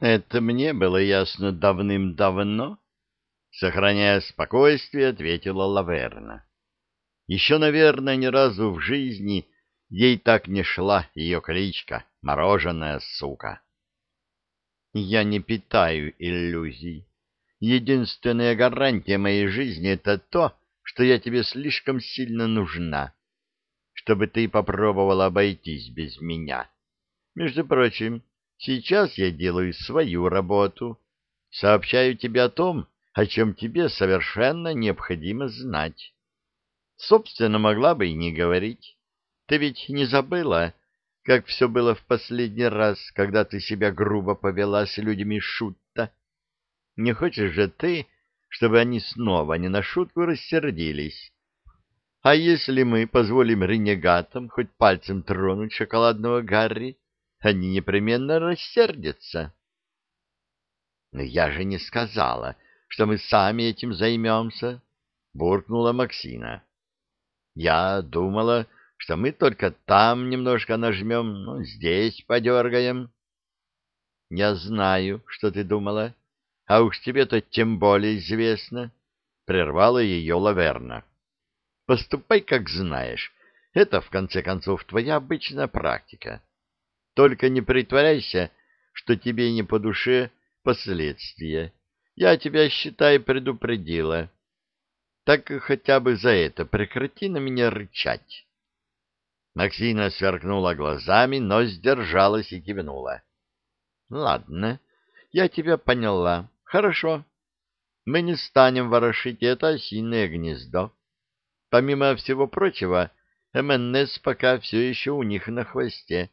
Это мне было ясно давным-давно, сохраняя спокойствие, ответила Лаверна. Еще, наверное, ни разу в жизни ей так не шла ее кличка «Мороженая сука». Я не питаю иллюзий. Единственная гарантия моей жизни — это то, что я тебе слишком сильно нужна, чтобы ты попробовала обойтись без меня. Между прочим, сейчас я делаю свою работу, сообщаю тебе о том, о чем тебе совершенно необходимо знать. Собственно, могла бы и не говорить. Ты ведь не забыла, как все было в последний раз, когда ты себя грубо повела с людьми Шутта? Не хочешь же ты, чтобы они снова не на шутку рассердились? А если мы позволим ренегатам хоть пальцем тронуть шоколадного Гарри, они непременно рассердятся. Но я же не сказала, что мы сами этим займемся, — буркнула Максина. Я думала, что мы только там немножко нажмем, ну, здесь подергаем. Я знаю, что ты думала, а уж тебе-то тем более известно, — прервала ее Лаверна. Поступай, как знаешь. Это, в конце концов, твоя обычная практика. Только не притворяйся, что тебе не по душе последствия. Я тебя, считай, предупредила. Так хотя бы за это прекрати на меня рычать. Максина сверкнула глазами, но сдержалась и кивнула. — Ладно, я тебя поняла. Хорошо. Мы не станем ворошить это осиное гнездо. Помимо всего прочего, МНС пока все еще у них на хвосте.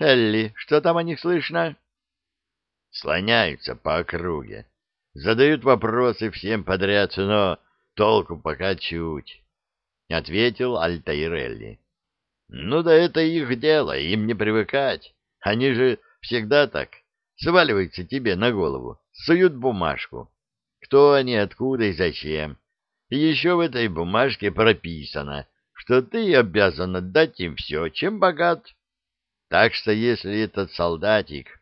Элли, что там о них слышно? Слоняются по округе. Задают вопросы всем подряд, но толку пока чуть, — ответил Альтаир Элли. Ну да это их дело, им не привыкать. Они же всегда так сваливаются тебе на голову, суют бумажку. Кто они, откуда и зачем. И еще в этой бумажке прописано, что ты обязан отдать им все, чем богат. Так что если этот солдатик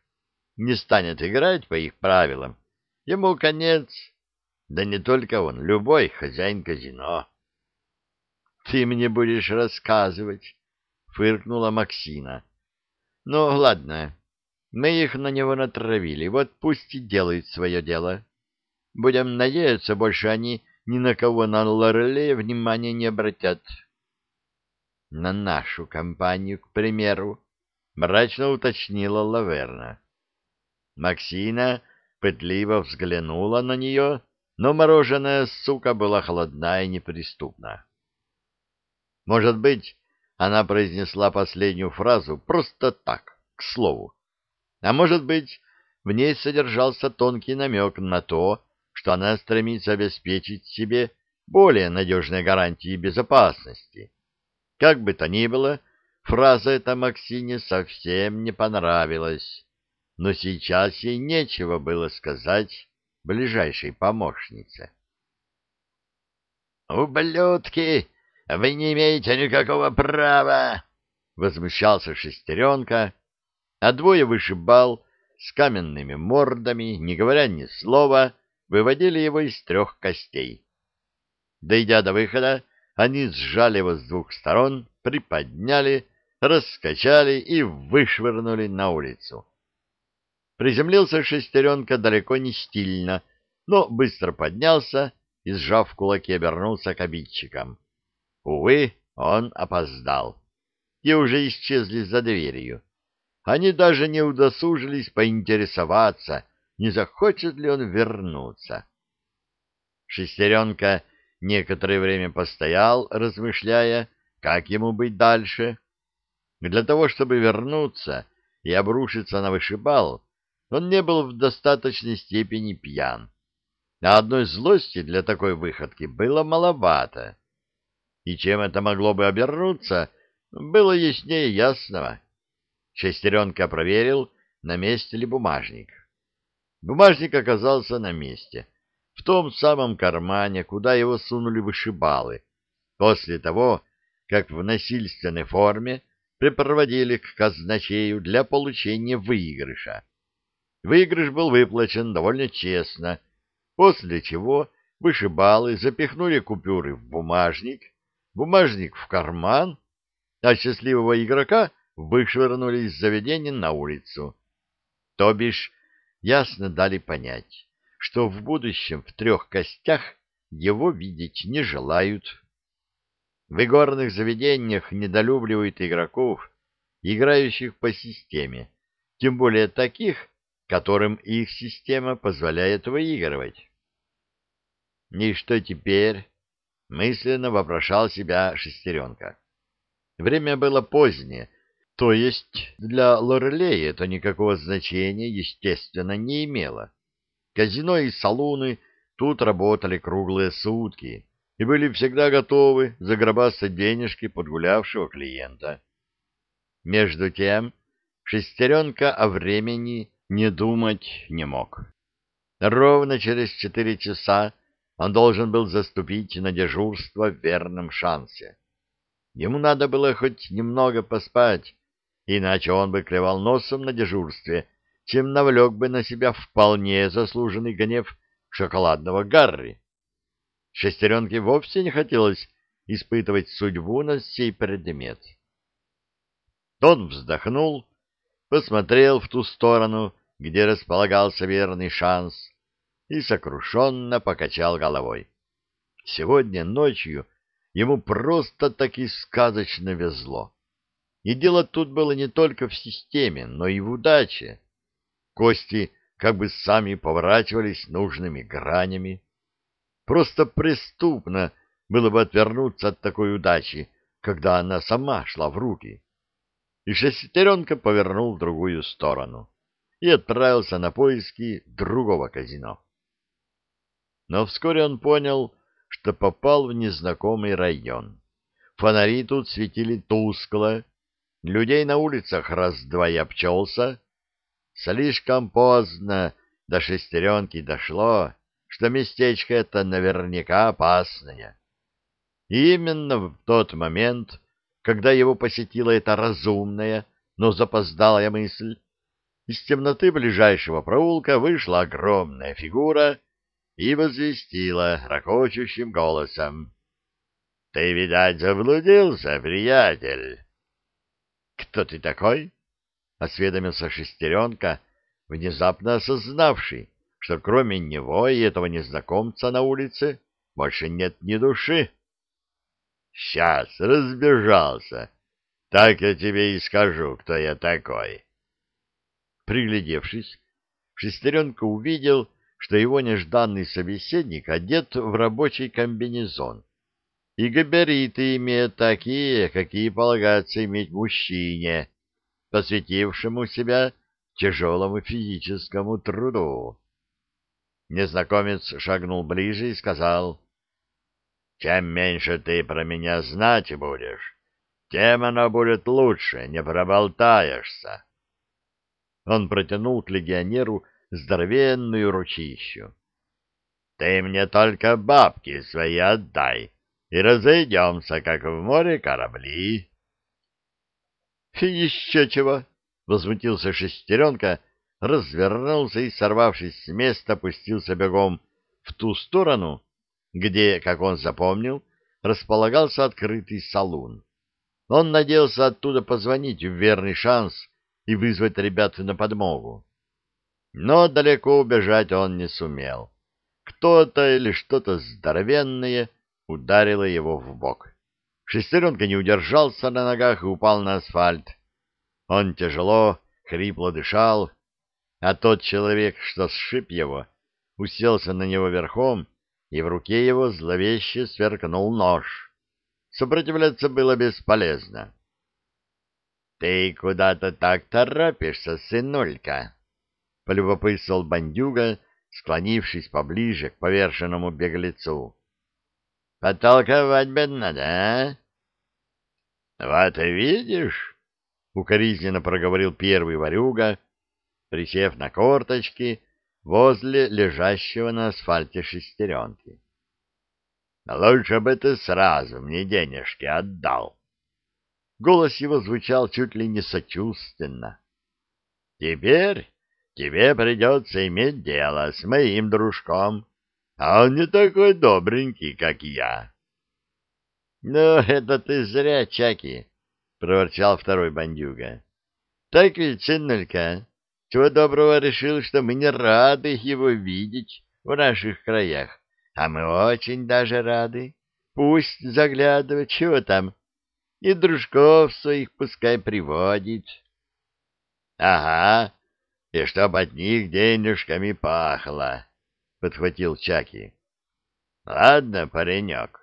не станет играть по их правилам, ему конец. Да не только он, любой хозяин казино. — Ты мне будешь рассказывать, — фыркнула Максина. — Ну, ладно, мы их на него натравили, вот пусть и делают свое дело. Будем надеяться, больше они ни на кого на Лорле внимания не обратят. — На нашу компанию, к примеру, — мрачно уточнила Лаверна. Максина пытливо взглянула на нее, но мороженая сука была холодна и неприступна. Может быть, она произнесла последнюю фразу просто так, к слову. А может быть, в ней содержался тонкий намек на то, что она стремится обеспечить себе более надежные гарантии безопасности. Как бы то ни было, фраза эта Максине совсем не понравилась, но сейчас ей нечего было сказать ближайшей помощнице. «Ублюдки!» Вы не имеете никакого права! — возмущался шестеренка, а двое вышибал с каменными мордами, не говоря ни слова, выводили его из трех костей. Дойдя до выхода, они сжали его с двух сторон, приподняли, раскачали и вышвырнули на улицу. Приземлился шестеренка далеко не стильно, но быстро поднялся и, сжав кулаки, обернулся к обидчикам. Увы, он опоздал. И уже исчезли за дверью. Они даже не удосужились поинтересоваться, не захочет ли он вернуться. Шестеренка некоторое время постоял, размышляя, как ему быть дальше. Для того, чтобы вернуться и обрушиться на вышибал, он не был в достаточной степени пьян. А одной злости для такой выходки было маловато и чем это могло бы обернуться, было яснее ясного. Шестеренка проверил, на месте ли бумажник. Бумажник оказался на месте, в том самом кармане, куда его сунули вышибалы, после того, как в насильственной форме припроводили к казначею для получения выигрыша. Выигрыш был выплачен довольно честно, после чего вышибалы запихнули купюры в бумажник, бумажник в карман, а счастливого игрока вышвырнули из заведения на улицу. То бишь, ясно дали понять, что в будущем в трех костях его видеть не желают. В игорных заведениях недолюбливают игроков, играющих по системе, тем более таких, которым их система позволяет выигрывать. И что теперь? Мысленно вопрошал себя шестеренка. Время было позднее, то есть для Лорелея это никакого значения, естественно, не имело. Казино и салуны тут работали круглые сутки и были всегда готовы заграбаться денежки подгулявшего клиента. Между тем, шестеренка о времени не думать не мог. Ровно через четыре часа он должен был заступить на дежурство в верном шансе. Ему надо было хоть немного поспать, иначе он бы клевал носом на дежурстве, чем навлек бы на себя вполне заслуженный гнев шоколадного Гарри. Шестеренке вовсе не хотелось испытывать судьбу на сей предмет. Он вздохнул, посмотрел в ту сторону, где располагался верный шанс, и сокрушенно покачал головой. Сегодня ночью ему просто-таки сказочно везло. И дело тут было не только в системе, но и в удаче. Кости как бы сами поворачивались нужными гранями. Просто преступно было бы отвернуться от такой удачи, когда она сама шла в руки. И шестеренка повернул в другую сторону и отправился на поиски другого казино но вскоре он понял, что попал в незнакомый район. Фонари тут светили тускло, людей на улицах раз-два и обчелся. Слишком поздно до шестеренки дошло, что местечко это наверняка опасное. И именно в тот момент, когда его посетила эта разумная, но запоздалая мысль, из темноты ближайшего проулка вышла огромная фигура и возвестила ракочущим голосом. — Ты, видать, заблудился, приятель? — Кто ты такой? — осведомился шестеренка, внезапно осознавший, что кроме него и этого незнакомца на улице больше нет ни души. — Сейчас разбежался. Так я тебе и скажу, кто я такой. Приглядевшись, шестеренка увидел, что его нежданный собеседник одет в рабочий комбинезон, и габариты имеет такие, какие полагается иметь мужчине, посвятившему себя тяжелому физическому труду. Незнакомец шагнул ближе и сказал, «Чем меньше ты про меня знать будешь, тем оно будет лучше, не проболтаешься». Он протянул к легионеру здоровенную ручищу. — Ты мне только бабки свои отдай, и разойдемся, как в море корабли. — Еще чего! — возмутился шестеренка, развернулся и, сорвавшись с места, пустился бегом в ту сторону, где, как он запомнил, располагался открытый салун. Он надеялся оттуда позвонить в верный шанс и вызвать ребят на подмогу. Но далеко убежать он не сумел. Кто-то или что-то здоровенное ударило его в бок. Шестеренка не удержался на ногах и упал на асфальт. Он тяжело, хрипло дышал, а тот человек, что сшиб его, уселся на него верхом, и в руке его зловеще сверкнул нож. Сопротивляться было бесполезно. — Ты куда-то так торопишься, сынулька? — полюбопытствовал бандюга, склонившись поближе к поверженному беглецу. — Потолковать бы надо, а? — Вот видишь, — укоризненно проговорил первый ворюга, присев на корточки возле лежащего на асфальте шестеренки. — Лучше бы ты сразу мне денежки отдал. Голос его звучал чуть ли не сочувственно. — Теперь тебе придется иметь дело с моим дружком, а он не такой добренький, как я. — Ну, это ты зря, Чаки, — проворчал второй бандюга. — Так ведь, сынулька, чего доброго решил, что мы не рады его видеть в наших краях, а мы очень даже рады. Пусть заглядывает, чего там, и дружков своих пускай приводит. — Ага, и чтоб от них денежками пахло, — подхватил Чаки. — Ладно, паренек,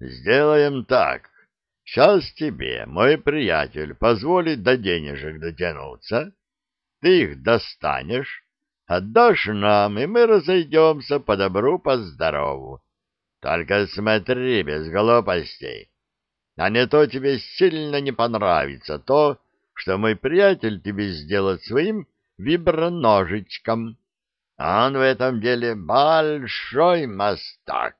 сделаем так. Сейчас тебе, мой приятель, позволит до денежек дотянуться. Ты их достанешь, отдашь нам, и мы разойдемся по добру, по здорову. Только смотри без глупостей а не то тебе сильно не понравится то, что мой приятель тебе сделает своим виброножичком. Он в этом деле большой мастак.